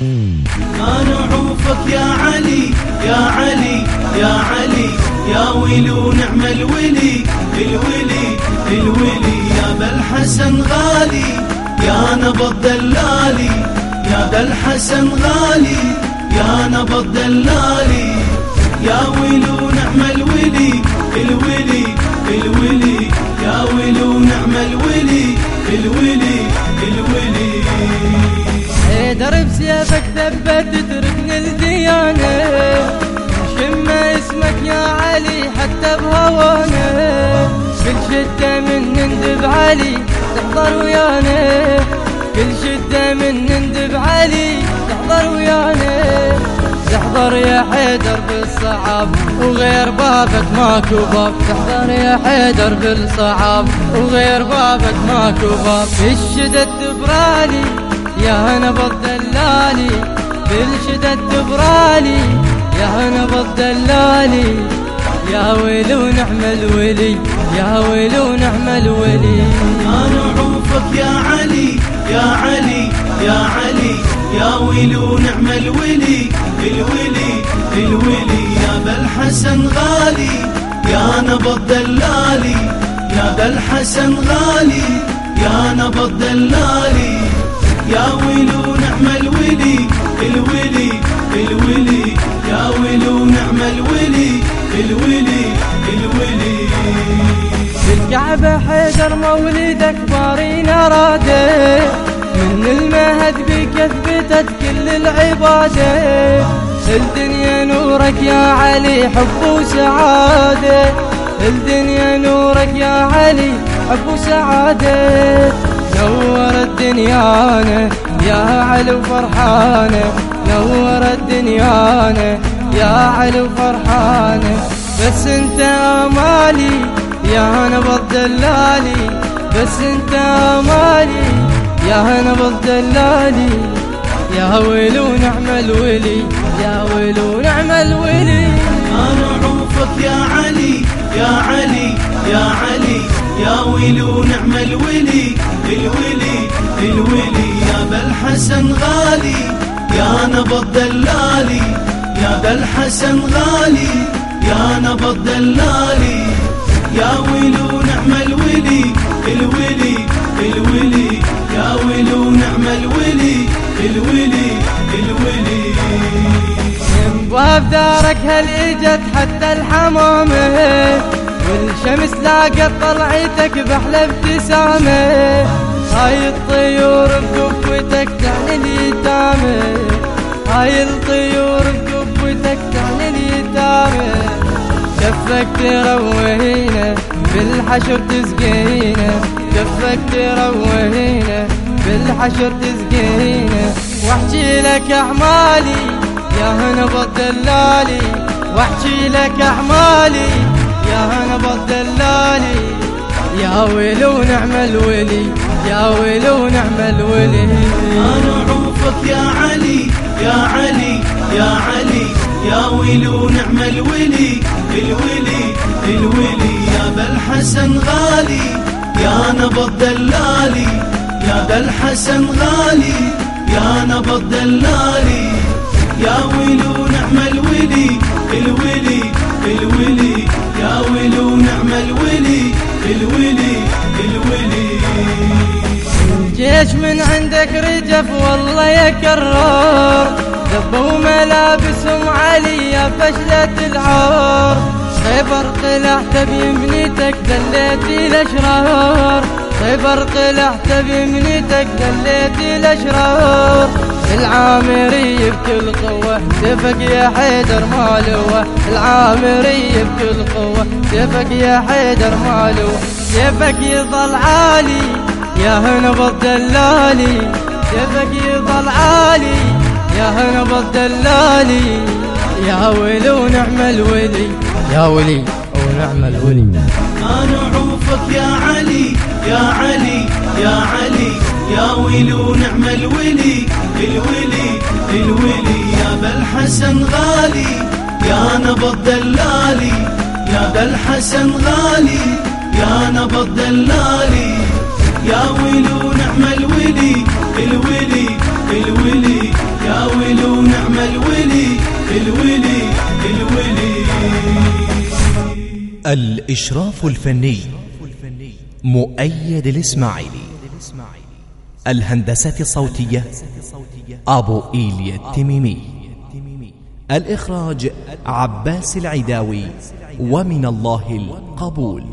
أنا عوفك يا علي يا علي يا علي يا ويلي ونعم الولي الولي الولي يا بالحسن غالي يا نبض دلالي يا بالحسن غالي يا نبض دلالي يا ويلي ونعم الولي الولي الولي يا ويلي ونعم الولي الولي الولي حيدر بسيفك ثبت تتركني الديانة. شم اسمك يا علي حتى بهوانا كل شدة من نندب علي تحضر ويانا. كل شدة من نندب علي تحضر ويانا. تحضر يا حيدر بالصعاب وغير بابك ماكو باب. تحضر يا حيدر بالصعاب وغير بابك ماكو باب. الشدد تبرالي يا نبض دلالي بالشدد تبرالي يا نبض دلالي يا ويلي ونعم الولي يا ويلي ونعم الولي أنا عوفك يا علي يا علي يا علي يا ويلي ونعم الولي الولي الولي يا بالحسن غالي. يا نبض دلالي يا بالحسن غالي. يا نبض دلالي يا ويلي ونعم الولي الولي الولي. يا ويلي ونعم الولي الولي الولي. بالكعبة حيدر مولدك بارين أراده من المهد بك اثبتت كل العبادة الدنيا نورك يا علي حب وسعادة؟ الدنيا نورك يا علي حب وسعادة؟ نور الدنيانا يا علي وفرحانة نور الدنيانا يا علي وفرحانة بس انت امالي يا نبض دلالي بس انت امالي يا نبض دلالي يا ويل ونعم الولي يا ويل ونعم الولي. أنا عوفك يا علي يا علي يا علي. يا ويلي ونعم الولي الولي الولي. يا بالحسن غالي يا نبض دلالي يا بالحسن غالي يا نبض دلالي يا ويلي ونعم الولي الولي الولي. يا ويلي ونعم الولي الولي الولي. من باب دارك هل إجت حتى الحمامة والشمس لاقت طلعتك بأحلى ابتسامة. هاي الطيور بقبتك تعني اليتامى هاي الطيور بقبتك تعني اليتامى كفك تروهينا بالحشر تسقينا كفك تروهينا بالحشر تسقينا واحكي لك أعمالي يا هنبض دلالي واحكي لك أعمالي يا هنبض دلالي يا ويلي ونعم الولي يا ويلي ونعم الولي أنا عوفك يا علي يا علي يا علي. يا ويلي ونعم الولي الولي الولي يا بالحسن غالي يا نبض دلالي يا بالحسن غالي يا نبض دلالي يا ويلي ونعم الولي الولي الولي الولي الولي الجيش من عندك رجف والله يكرر. دبوا ملابسهم علي فشلة العار خيبر طلعت بيمنيتك دليت الأشرار. خيبر طلعت بيمنيتك دليت الأشرار. العامري بكل قوة سيفك يا حيدر مالوه العامري بكل قوة سيفك يا حيدر مالوه سيفك يظل عالي يا هنبض دلالي سيفك يظل عالي يا هنبض دلالي يا ويلي ونعم الولي يا ولي ونعم الولي أنا عوفك يا علي يا علي يا علي يا ويلي ونعم الولي الولي الولي. يا بالحسن غالي يا نبض دلالي يا بالحسن غالي يا نبض دلالي يا ويلي ونعم الولي الولي. الإشراف الفني مؤيد الإسماعيلي الهندسة الصوتية أبو إيليا التميمي الإخراج عباس العداوي ومن الله القبول.